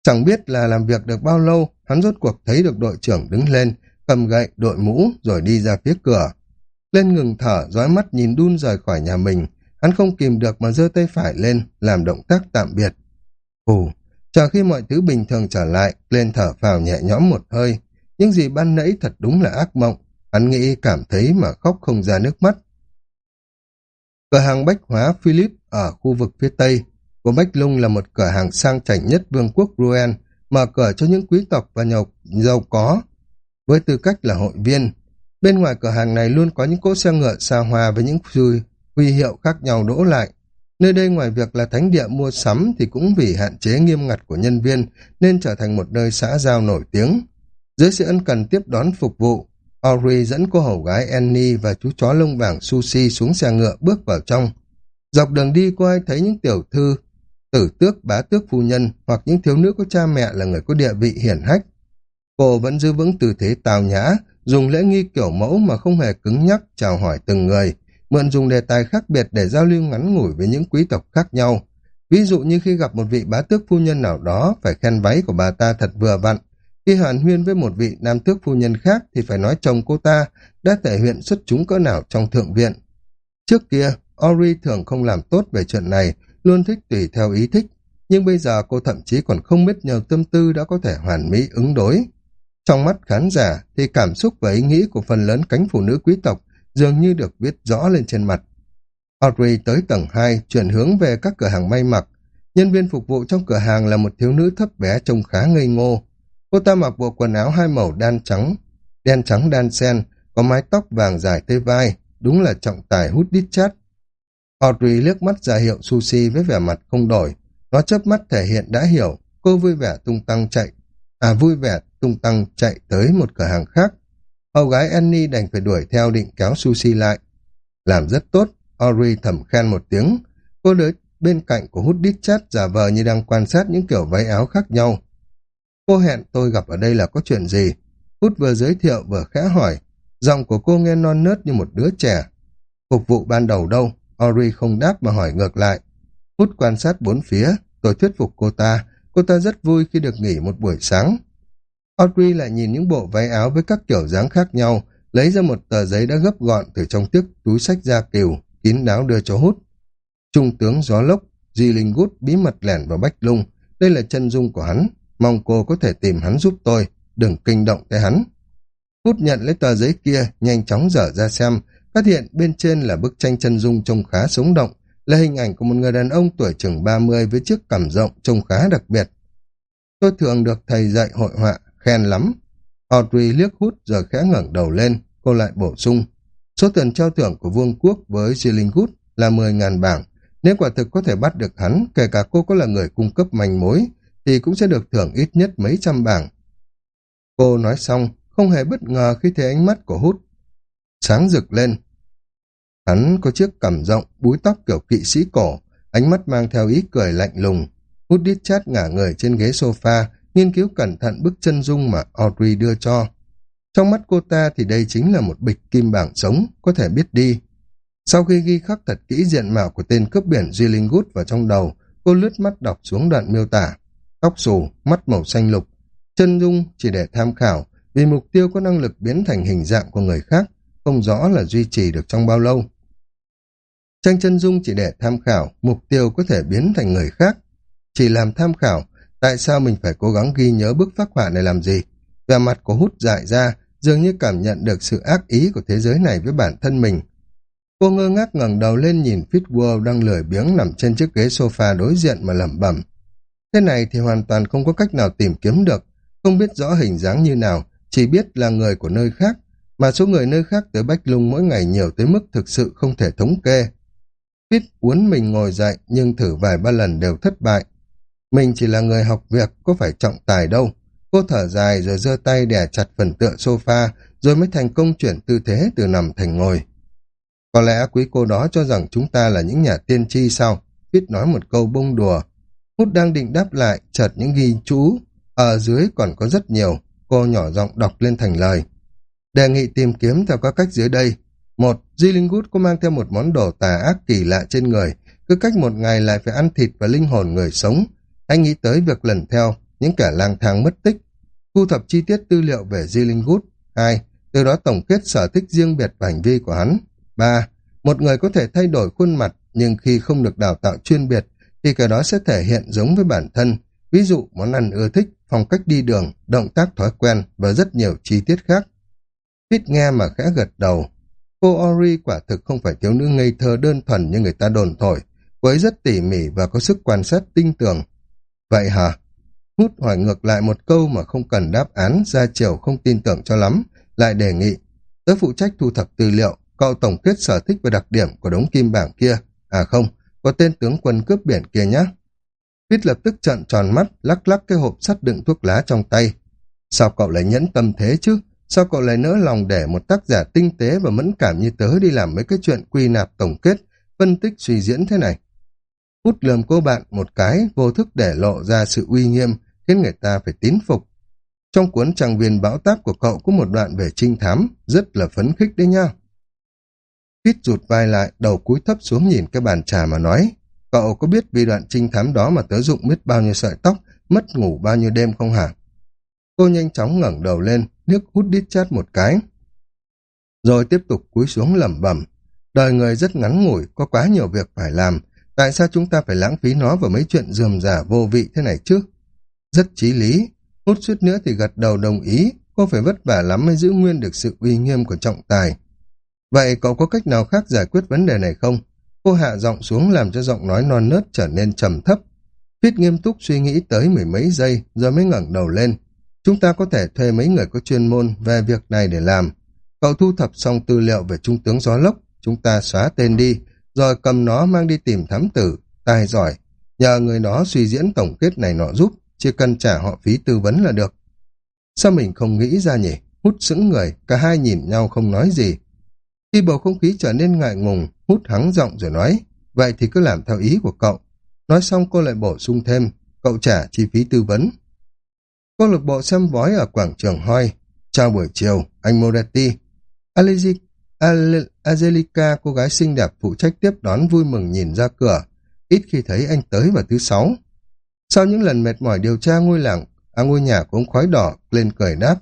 Chẳng biết là làm việc được bao lâu, hắn rốt cuộc thấy được đội trưởng đứng lên, cầm gậy, đội mũ, rồi đi ra phía cửa. Lên ngừng thở, dõi mắt nhìn Đun rời khỏi nhà mình, Hắn không kìm được mà giơ tay phải lên, làm động tác tạm biệt. Ồ, chờ khi mọi thứ bình thường trở lại, lên thở phào nhẹ nhõm một hơi. Những gì ban nãy thật đúng là ác mộng. hắn nghĩ cảm thấy mà khóc không ra nước mắt. Cửa hàng bách hóa Philip ở khu vực phía Tây của Bách Lung là một cửa hàng sang chảnh nhất vương quốc Ruen, mở cửa cho những quý tộc và nhọc giàu có, với tư cách là hội viên. Bên ngoài cửa hàng này luôn có những cỗ xe ngựa xa hoa với những huy, huy hiệu khác nhau đỗ lại. Nơi đây ngoài việc là thánh địa mua sắm thì cũng vì hạn chế nghiêm ngặt của nhân viên nên trở thành một nơi xã giao nổi tiếng. Dưới sự ân cần tiếp đón phục vụ, Audrey dẫn cô hầu gái Annie và chú chó lông vàng Sushi xuống xe ngựa bước vào trong. Dọc đường đi cô ai thấy những tiểu thư, tử tước, bá tước phu nhân hoặc những thiếu nữ có cha mẹ là người có địa vị hiển hách. Cô vẫn giữ vững tư thế tào nhã, dùng lễ nghi kiểu mẫu mà không hề cứng nhắc chào hỏi từng người, mượn dùng đề tài khác biệt để giao lưu ngắn ngủi với những quý tộc khác nhau. Ví dụ như khi gặp một vị bá tước phu nhân nào đó phải khen váy của bà ta thật vừa vặn, khi hàn huyên với một vị nam tước phu nhân khác thì phải nói chồng cô ta đã thể hiện xuất chúng cỡ nào trong thượng viện. Trước kia, Ori thường không làm tốt về chuyện này, luôn thích tùy theo ý thích, nhưng bây giờ cô thậm chí còn không biết nhờ tâm tư đã có thể hoàn mỹ ứng đối. Trong mắt khán giả thì cảm xúc và ý nghĩ của phần lớn cánh phụ nữ quý tộc dường như được viết rõ lên trên mặt. Audrey tới tầng 2, chuyển hướng về các cửa hàng may mặc. Nhân viên phục vụ trong cửa hàng là một thiếu nữ thấp bé trông khá ngây ngô. Cô ta mặc bộ quần áo hai màu đan trắng, đen trắng đan sen, có mái tóc vàng dài tê vai, đúng là trọng tài hút đít chát. Audrey liếc mắt ra hiệu sushi với vẻ mặt không đổi. Nó chớp mắt thể hiện đã hiểu, cô vui vẻ tung tăng chạy, à vui vẻ tung tăng chạy tới một cửa hàng khác. Hầu gái Annie đành phải đuổi theo định kéo sushi lại. Làm rất tốt, Ori thầm khen một tiếng. Cô đứa bên cạnh của hút đít chát giả vờ như đang quan sát những kiểu váy áo khác nhau. Cô hẹn tôi gặp ở đây là có chuyện gì? Hút vừa giới thiệu vừa khẽ hỏi. Giọng của cô nghe non nớt như một đứa trẻ. Phục vụ ban đầu đâu? Ori không đáp mà hỏi ngược lại. Hút quan sát bốn phía, tôi thuyết phục cô ta. Cô ta rất vui khi được nghỉ một buổi sáng. Audrey lại nhìn những bộ váy áo với các kiểu dáng khác nhau, lấy ra một tờ giấy đã gấp gọn từ trong tiếc túi sách da kiều, kín đáo đưa cho hút. Trung tướng gió lốc, Di Linh Gút bí mật lẻn vào Bách Lung, đây là chân dung của hắn, mong cô có thể tìm hắn giúp tôi, đừng kinh động tới hắn. Hút nhận lấy tờ giấy kia, nhanh chóng dở ra xem, phát hiện bên trên là bức tranh chân dung trông khá sống động, là hình ảnh của một người đàn ông tuổi chừng 30 với chiếc cằm rộng trông khá đặc biệt. Tôi thường được thầy dạy hội họa, khen lắm. Audrey liếc hút rồi khẽ ngẩng đầu lên, cô lại bổ sung. Số tiền trao thưởng của vương quốc với Gillingwood là 10.000 bảng. Nếu quả thực có thể bắt được hắn, kể cả cô có là người cung cấp manh mối, thì cũng sẽ được thưởng ít nhất mấy trăm bảng. Cô nói xong, không hề bất ngờ khi thấy ánh mắt của hút. Sáng rực lên. Hắn có chiếc cằm rộng, búi tóc kiểu kỵ sĩ cổ, ánh mắt mang theo ý cười lạnh lùng. Hút đít chát ngả người trên ghế sofa, nghiên cứu cẩn thận bức chân dung mà Audrey đưa cho. Trong mắt cô ta thì đây chính là một bịch kim bảng sống, có thể biết đi. Sau khi ghi khắc thật kỹ diện mạo của tên cướp biển Gillingwood vào trong đầu, cô lướt mắt đọc xuống đoạn miêu tả. Tóc xù, mắt màu xanh lục. Chân dung chỉ để tham khảo, vì mục tiêu có năng lực biến thành hình dạng của người khác, không rõ là duy trì được trong bao lâu. Tranh chân dung chỉ để tham khảo, mục tiêu có thể biến thành người khác. Chỉ làm tham khảo, Tại sao mình phải cố gắng ghi nhớ bức phác họa này làm gì? Về mặt của hút dại ra, dường như cảm nhận được sự ác ý của thế giới này với bản thân mình. Cô ngơ ngác ngẩng đầu lên nhìn Fitzworld đang lười biếng nằm trên chiếc ghế sofa đối diện mà lẩm bẩm. Thế này thì hoàn toàn không có cách nào tìm kiếm được, không biết rõ hình dáng như nào, chỉ biết là người của nơi khác, mà số người nơi khác tới Bách Lung mỗi ngày nhiều tới mức thực sự không thể thống kê. Fitz uốn mình ngồi dậy nhưng thử vài ba lần đều thất bại. Mình chỉ là người học việc, có phải trọng tài đâu. Cô thở dài rồi giơ tay đè chặt phần tựa sofa, rồi mới thành công chuyển tư thế từ nằm thành ngồi. Có lẽ quý cô đó cho rằng chúng ta là những nhà tiên tri sao? Biết nói một câu bông đùa. Hút đang định đáp lại, chợt những ghi chú. Ở dưới còn có rất nhiều. Cô nhỏ giọng đọc lên thành lời. Đề nghị tìm kiếm theo các cách dưới đây. Một, Di Linh Gút có mang theo một món đồ tà ác kỳ lạ trên người. Cứ cách một ngày lại phải ăn thịt và linh hồn người sống anh nghĩ tới việc lần theo những kẻ lang thang mất tích, thu thập chi tiết tư liệu về Di Linh Hai, từ đó tổng kết sở thích riêng biệt và hành vi của hắn. Ba, một người có thể thay đổi khuôn mặt, nhưng khi không được đào tạo chuyên biệt, thì cái đó sẽ thể hiện giống với bản thân, ví dụ món ăn ưa thích, phong cách đi đường, động tác thói quen và rất nhiều chi tiết khác. Pít nghe mà khẽ gật đầu. Cô Ori quả thực không phải thiếu nữ ngây thơ đơn thuần như người ta đồn thổi. Cô ấy rất tỉ mỉ và có sức quan sát tinh tường. Vậy hả? Hút hỏi ngược lại một câu mà không cần đáp án, ra chiều không tin tưởng cho lắm, lại đề nghị. Tớ phụ trách thu thập tư liệu, cậu tổng kết sở thích và đặc điểm của đống kim bảng kia. À không, có tên tướng quân cướp biển kia nhé. Pít lập tức trợn tròn mắt, lắc lắc cái hộp sắt đựng thuốc lá trong tay. Sao cậu lại nhẫn tâm thế chứ? Sao cậu lại nỡ lòng để một tác giả tinh tế và mẫn cảm như tớ đi làm mấy cái chuyện quy nạp tổng kết, phân tích suy diễn thế này? Hút lườm cô bạn một cái, vô thức để lộ ra sự uy nghiêm, khiến người ta phải tín phục. Trong cuốn trang viên bão táp của cậu có một đoạn về trinh thám, rất là phấn khích đấy nha. Kít rụt vai lại, đầu cúi thấp xuống nhìn cái bàn trà mà nói, cậu có biết vì đoạn trinh thám đó mà tớ dụng biết bao nhiêu sợi tóc, mất ngủ bao nhiêu đêm không hả? Cô nhanh chóng ngẩng đầu lên, nước hút đít chát một cái. Rồi tiếp tục cúi xuống lẩm bẩm. Đời người rất ngắn ngủi, có quá nhiều việc phải làm. Tại sao chúng ta phải lãng phí nó vào mấy chuyện dườm giả vô vị thế này chứ? Rất chí lý. Hút suýt nữa thì gật đầu đồng ý. Cô phải vất vả lắm mới giữ nguyên được sự uy nghiêm của trọng tài. Vậy cậu có cách nào khác giải quyết vấn đề này không? Cô hạ giọng xuống làm cho giọng nói non nớt trở nên trầm thấp. Viết nghiêm túc suy nghĩ tới mười mấy giây rồi mới ngẩng đầu lên. Chúng ta có thể thuê mấy người có chuyên môn về việc này để làm. Cậu thu thập xong tư liệu về trung tướng gió lốc, chúng ta xóa tên đi, rồi cầm nó mang đi tìm thám tử, tài giỏi. Nhờ người đó suy diễn tổng kết này nọ giúp, chỉ cần trả họ phí tư vấn là được. Sao mình không nghĩ ra nhỉ? Hút sững người, cả hai nhìn nhau không nói gì. Khi bầu không khí trở nên ngại ngùng, hút hắng giọng rồi nói, vậy thì cứ làm theo ý của cậu. Nói xong cô lại bổ sung thêm, cậu trả chi phí tư vấn. Câu lạc bộ xem bói ở quảng trường Hoi. Chào buổi chiều, anh Moretti. Angelica, cô gái xinh đẹp phụ trách tiếp đón vui mừng nhìn ra cửa, ít khi thấy anh tới vào thứ sáu. Sau những lần mệt mỏi điều tra ngôi làng, à ngôi nhà của ông khói đỏ, lên cười đáp.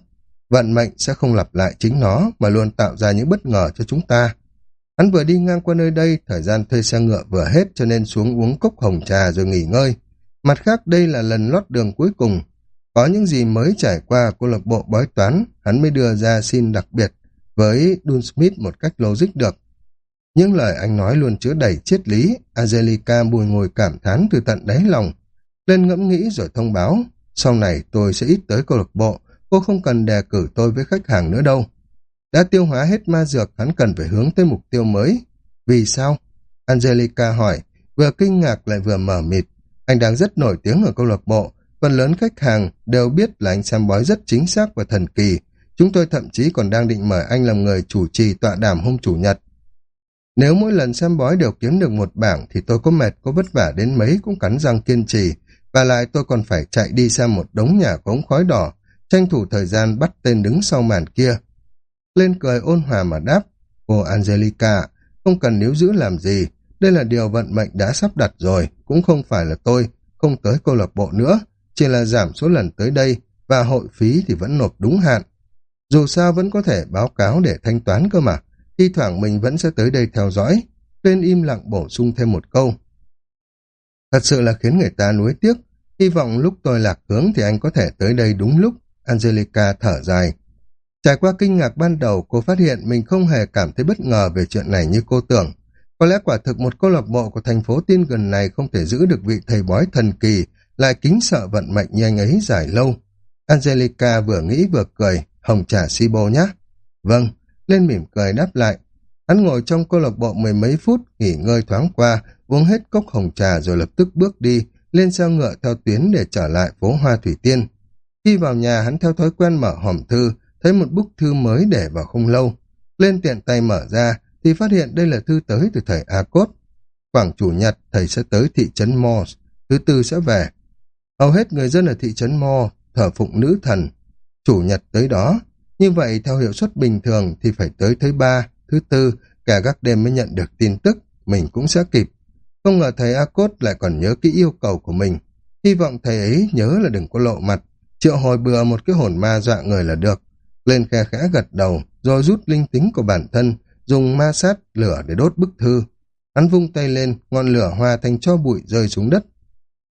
Vận mệnh sẽ không lặp lại chính nó, mà luôn tạo ra những bất ngờ cho chúng ta. Hắn vừa đi ngang qua nơi đây, thời gian thuê xe ngựa vừa hết cho nên xuống uống cốc hồng trà rồi nghỉ ngơi. Mặt khác đây là lần lót đường cuối cùng, có những gì mới trải qua câu lạc bộ bói toán, hắn mới đưa ra xin đặc biệt với Dun Smith một cách logic được. Những lời anh nói luôn chứa đầy triết lý, Angelica bùi ngồi cảm thán từ tận đáy lòng. Lên ngẫm nghĩ rồi thông báo, sau này tôi sẽ ít tới câu lạc bộ, cô không cần đề cử tôi với khách hàng nữa đâu. Đã tiêu hóa hết ma dược, hắn cần phải hướng tới mục tiêu mới. Vì sao? Angelica hỏi, vừa kinh ngạc lại vừa mở mịt. Anh đang rất nổi tiếng ở câu lạc bộ, Phần lớn khách hàng đều biết là anh xem bói rất chính xác và thần kỳ. Chúng tôi thậm chí còn đang định mời anh làm người chủ trì tọa đàm hôm chủ nhật. Nếu mỗi lần xem bói đều kiếm được một bảng thì tôi có mệt có vất vả đến mấy cũng cắn răng kiên trì. Và lại tôi còn phải chạy đi xem một đống nhà cống khói đỏ, tranh thủ thời gian bắt tên đứng sau màn kia. Lên cười ôn hòa mà đáp, cô Angelica, không cần níu giữ làm gì, đây là điều vận mệnh đã sắp đặt rồi, cũng không phải là tôi, không tới câu lạc bộ nữa, chỉ là giảm số lần tới đây và hội phí thì vẫn nộp đúng hạn. Dù sao vẫn có thể báo cáo để thanh toán cơ mà, thi thoảng mình vẫn sẽ tới đây theo dõi. Tên im lặng bổ sung thêm một câu. Thật sự là khiến người ta nuối tiếc, hy vọng lúc tôi lạc hướng thì anh có thể tới đây đúng lúc, Angelica thở dài. Trải qua kinh ngạc ban đầu, cô phát hiện mình không hề cảm thấy bất ngờ về chuyện này như cô tưởng. Có lẽ quả thực một câu lạc bộ của thành phố tiên gần này không thể giữ được vị thầy bói thần kỳ lại kính sợ vận mệnh như anh ấy dài lâu. Angelica vừa nghĩ vừa cười, hồng trà si bô nhá. Vâng, lên mỉm cười đáp lại. Hắn ngồi trong câu lạc bộ mười mấy phút, nghỉ ngơi thoáng qua, uống hết cốc hồng trà rồi lập tức bước đi, lên xe ngựa theo tuyến để trở lại phố Hoa Thủy Tiên. Khi vào nhà, hắn theo thói quen mở hòm thư, thấy một bức thư mới để vào không lâu. Lên tiện tay mở ra, thì phát hiện đây là thư tới từ thầy A Cốt. Khoảng chủ nhật, thầy sẽ tới thị trấn Mo, thứ tư sẽ về. Hầu hết người dân ở thị trấn Mo thờ phụng nữ thần. Chủ nhật tới đó. Như vậy, theo hiệu suất bình thường thì phải tới thứ ba, thứ tư, cả các đêm mới nhận được tin tức, mình cũng sẽ kịp. Không ngờ thầy A-Cốt lại còn nhớ kỹ yêu cầu của mình. Hy vọng thầy ấy nhớ là đừng có lộ mặt, triệu hồi bừa một cái hồn ma dọa người là được. Lên khe khẽ gật đầu, rồi rút linh tính của bản thân, dùng ma sát lửa để đốt bức thư. Hắn vung tay lên, ngọn lửa hòa thành cho bụi rơi xuống đất,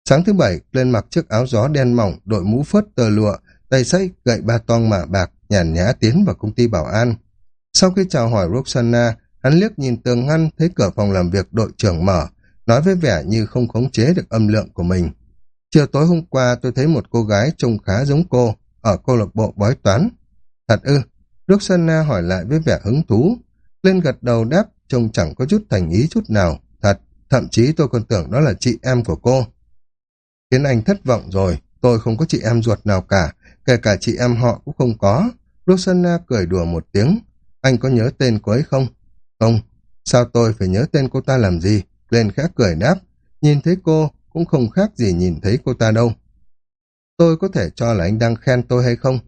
Sáng thứ bảy, lên mặc chiếc áo gió đen mỏng, đội mũ phớt tờ lụa, tay sách, gậy ba toang mạ bạc, nhàn nhã tiến vào công ty bảo an. Sau khi chào hỏi Roxana, hắn liếc nhìn tường ngăn thấy cửa phòng làm việc đội trưởng mở, nói với vẻ như không khống chế được âm lượng của mình. Chiều tối hôm qua tôi thấy một cô gái trông khá giống cô, ở câu lạc bộ bói toán. Thật ư? Roxana hỏi lại với vẻ hứng thú. Lên gật đầu đáp, trông chẳng có chút thành ý chút nào. Thật, thậm chí tôi còn tưởng đó là chị em của cô. Khiến anh thất vọng rồi, tôi không có chị em ruột nào cả, kể cả chị em họ cũng không có. Rosanna cười đùa một tiếng. Anh có nhớ tên cô ấy không? Không. Sao tôi phải nhớ tên cô ta làm gì? Lên khẽ cười đáp. Nhìn thấy cô cũng không khác gì nhìn thấy cô ta đâu. Tôi có thể cho là anh đang khen tôi hay không?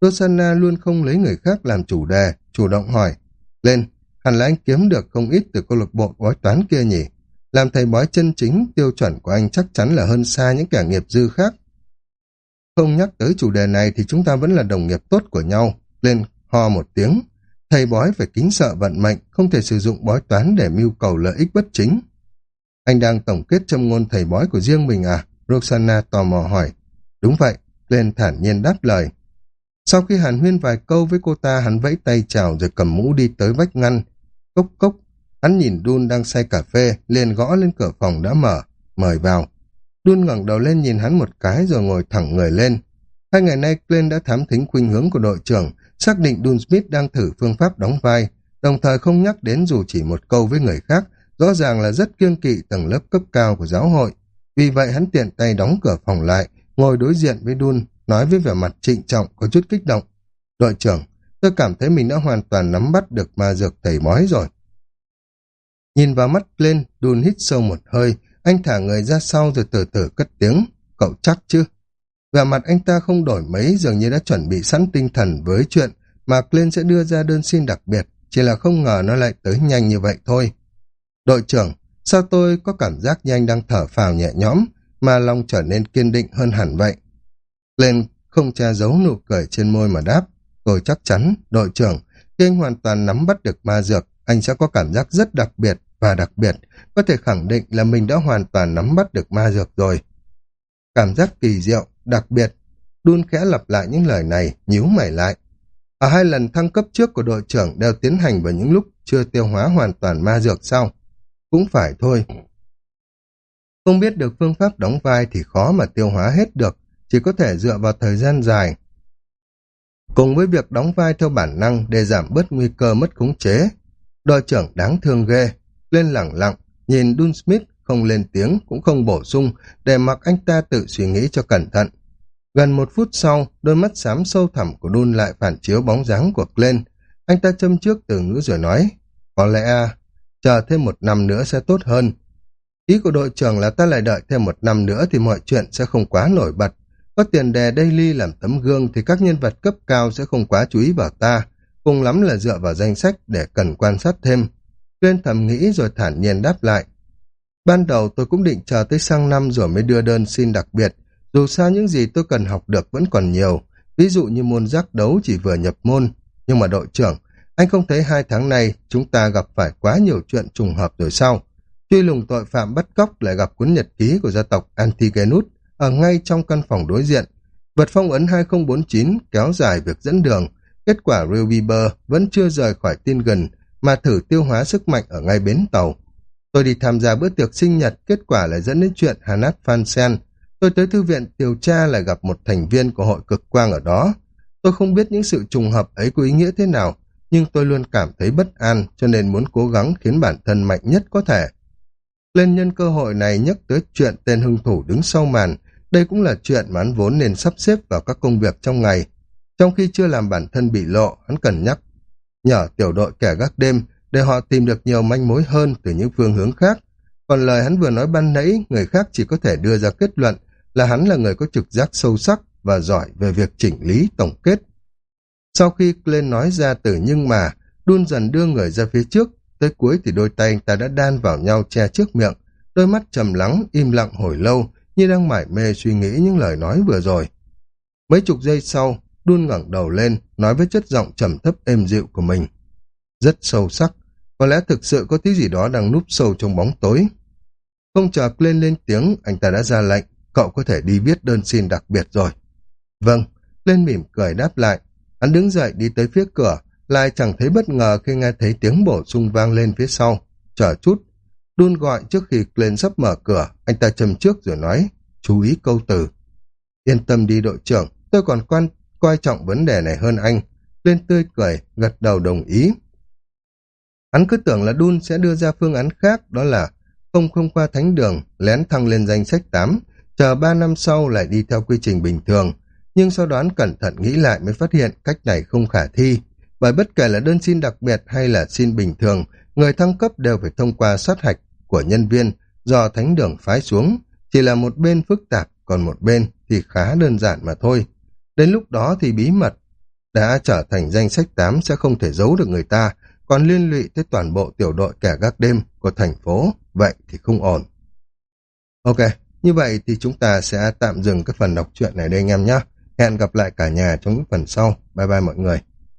Rosanna luôn không lấy người khác làm chủ đề, chủ động hỏi. Lên, hẳn là anh kiếm được không ít từ câu lạc bộ bói toán kia nhỉ? Làm thầy bói chân chính, tiêu chuẩn của anh chắc chắn là hơn xa những kẻ nghiệp dư khác. Không nhắc tới chủ đề này thì chúng ta vẫn là đồng nghiệp tốt của nhau. Lên ho một tiếng. Thầy bói phải kính sợ vận mệnh, không thể sử dụng bói toán để mưu cầu lợi ích bất chính. Anh đang tổng kết châm ngôn thầy bói của riêng mình à? Roxana tò mò hỏi. Đúng vậy, lên thản nhiên đáp lời. Sau khi hàn huyên vài câu với cô ta, hắn vẫy tay chào rồi cầm mũ đi tới vách ngăn. Cốc cốc, hắn nhìn Đun đang say cà phê, liền gõ lên cửa phòng đã mở, mời vào. Đun ngẩng đầu lên nhìn hắn một cái rồi ngồi thẳng người lên. Hai ngày nay Glenn đã thám thính khuynh hướng của đội trưởng, xác định Dun Smith đang thử phương pháp đóng vai, đồng thời không nhắc đến dù chỉ một câu với người khác, rõ ràng là rất kiêng kỵ tầng lớp cấp cao của giáo hội. Vì vậy hắn tiện tay đóng cửa phòng lại, ngồi đối diện với Dun, nói với vẻ mặt trịnh trọng có chút kích động. Đội trưởng, tôi cảm thấy mình đã hoàn toàn nắm bắt được ma dược tẩy bói rồi. Nhìn vào mắt lên, Dun hít sâu một hơi, anh thả người ra sau rồi từ từ cất tiếng. Cậu chắc chứ? Vẻ mặt anh ta không đổi mấy dường như đã chuẩn bị sẵn tinh thần với chuyện mà Glenn sẽ đưa ra đơn xin đặc biệt, chỉ là không ngờ nó lại tới nhanh như vậy thôi. Đội trưởng, sao tôi có cảm giác như anh đang thở phào nhẹ nhõm, mà lòng trở nên kiên định hơn hẳn vậy? Glenn không che giấu nụ cười trên môi mà đáp, tôi chắc chắn, đội trưởng, khi anh hoàn toàn nắm bắt được ma dược, anh sẽ có cảm giác rất đặc biệt và đặc biệt, có thể khẳng định là mình đã hoàn toàn nắm bắt được ma dược rồi. Cảm giác kỳ diệu, đặc biệt, đun khẽ lặp lại những lời này, nhíu mày lại. Ở hai lần thăng cấp trước của đội trưởng đều tiến hành vào những lúc chưa tiêu hóa hoàn toàn ma dược sau. Cũng phải thôi. Không biết được phương pháp đóng vai thì khó mà tiêu hóa hết được, chỉ có thể dựa vào thời gian dài. Cùng với việc đóng vai theo bản năng để giảm bớt nguy cơ mất khống chế, đội trưởng đáng thương ghê, lên lẳng lặng, nhìn Dun Smith không lên tiếng cũng không bổ sung để mặc anh ta tự suy nghĩ cho cẩn thận. Gần một phút sau, đôi mắt xám sâu thẳm của Dun lại phản chiếu bóng dáng của Glenn. Anh ta châm trước từ ngữ rồi nói, có lẽ à, chờ thêm một năm nữa sẽ tốt hơn. Ý của đội trưởng là ta lại đợi thêm một năm nữa thì mọi chuyện sẽ không quá nổi bật. Có tiền đề daily làm tấm gương thì các nhân vật cấp cao sẽ không quá chú ý vào ta, cùng lắm là dựa vào danh sách để cần quan sát thêm. Tuyên thầm nghĩ rồi thản nhiên đáp lại. Ban đầu tôi cũng định chờ tới sang năm rồi mới đưa đơn xin đặc biệt, dù sao những gì tôi cần học được vẫn còn nhiều, ví dụ như môn giác đấu chỉ vừa nhập môn. Nhưng mà đội trưởng, anh không thấy hai tháng nay chúng ta gặp phải quá nhiều chuyện trùng hợp rồi sao? Truy lùng tội phạm bắt cóc lại gặp cuốn nhật ký của gia tộc Antigenus ở ngay trong căn phòng đối diện. Vật phong ấn 2049 kéo dài việc dẫn đường. Kết quả Real Bieber vẫn chưa rời khỏi tin gần mà thử tiêu hóa sức mạnh ở ngay bến tàu. Tôi đi tham gia bữa tiệc sinh nhật, kết quả là dẫn đến chuyện Hanat Fansen. Tôi tới thư viện điều tra là gặp một thành viên của hội cực quang ở đó. Tôi không biết những sự trùng hợp ấy có ý nghĩa thế nào, nhưng tôi luôn cảm thấy bất an cho nên muốn cố gắng khiến bản thân mạnh nhất có thể. Lên nhân cơ hội này nhắc tới chuyện tên hung thủ đứng sau màn, đây cũng là chuyện mà hắn vốn nên sắp xếp vào các công việc trong ngày. Trong khi chưa làm bản thân bị lộ, hắn cần nhắc nhờ tiểu đội kẻ gác đêm để họ tìm được nhiều manh mối hơn từ những phương hướng khác. Còn lời hắn vừa nói ban nãy, người khác chỉ có thể đưa ra kết luận là hắn là người có trực giác sâu sắc và giỏi về việc chỉnh lý tổng kết. Sau khi lên nói ra từ nhưng mà, đun dần đưa người ra phía trước, tới cuối thì đôi tay anh ta đã đan vào nhau che trước miệng, đôi mắt trầm lắng, im lặng hồi lâu, như đang mải mê suy nghĩ những lời nói vừa rồi. Mấy chục giây sau, đun ngẩng đầu lên, nói với chất giọng trầm thấp êm dịu của mình. Rất sâu sắc, có lẽ thực sự có thứ gì đó đang núp sâu trong bóng tối. Không chờ lên lên tiếng, anh ta đã ra lệnh, cậu có thể đi viết đơn xin đặc biệt rồi. Vâng, lên mỉm cười đáp lại. Hắn đứng dậy đi tới phía cửa, lại chẳng thấy bất ngờ khi nghe thấy tiếng bổ sung vang lên phía sau. Chờ chút, đun gọi trước khi lên sắp mở cửa, anh ta châm trước rồi nói, chú ý câu từ. Yên tâm đi đội trưởng, tôi còn quan coi trọng vấn đề này hơn anh. Lên tươi cười, gật đầu đồng ý. Hắn cứ tưởng là Đun sẽ đưa ra phương án khác, đó là không không qua thánh đường, lén thăng lên danh sách 8, chờ 3 năm sau lại đi theo quy trình bình thường. Nhưng sau đó cẩn thận nghĩ lại mới phát hiện cách này không khả thi, bởi bất kể là đơn xin đặc biệt hay là xin bình thường, người thăng cấp đều phải thông qua sát hạch của nhân viên do thánh đường phái xuống, chỉ là một bên phức tạp, còn một bên thì khá đơn giản mà thôi. Đến lúc đó thì bí mật đã trở thành danh sách tám sẽ không thể giấu được người ta, còn liên lụy tới toàn bộ tiểu đội kẻ gác đêm của thành phố, vậy thì không ổn. Ok, như vậy thì chúng ta sẽ tạm dừng cái phần đọc truyện này đây anh em nhé. Hẹn gặp lại cả nhà trong những phần sau. Bye bye mọi người.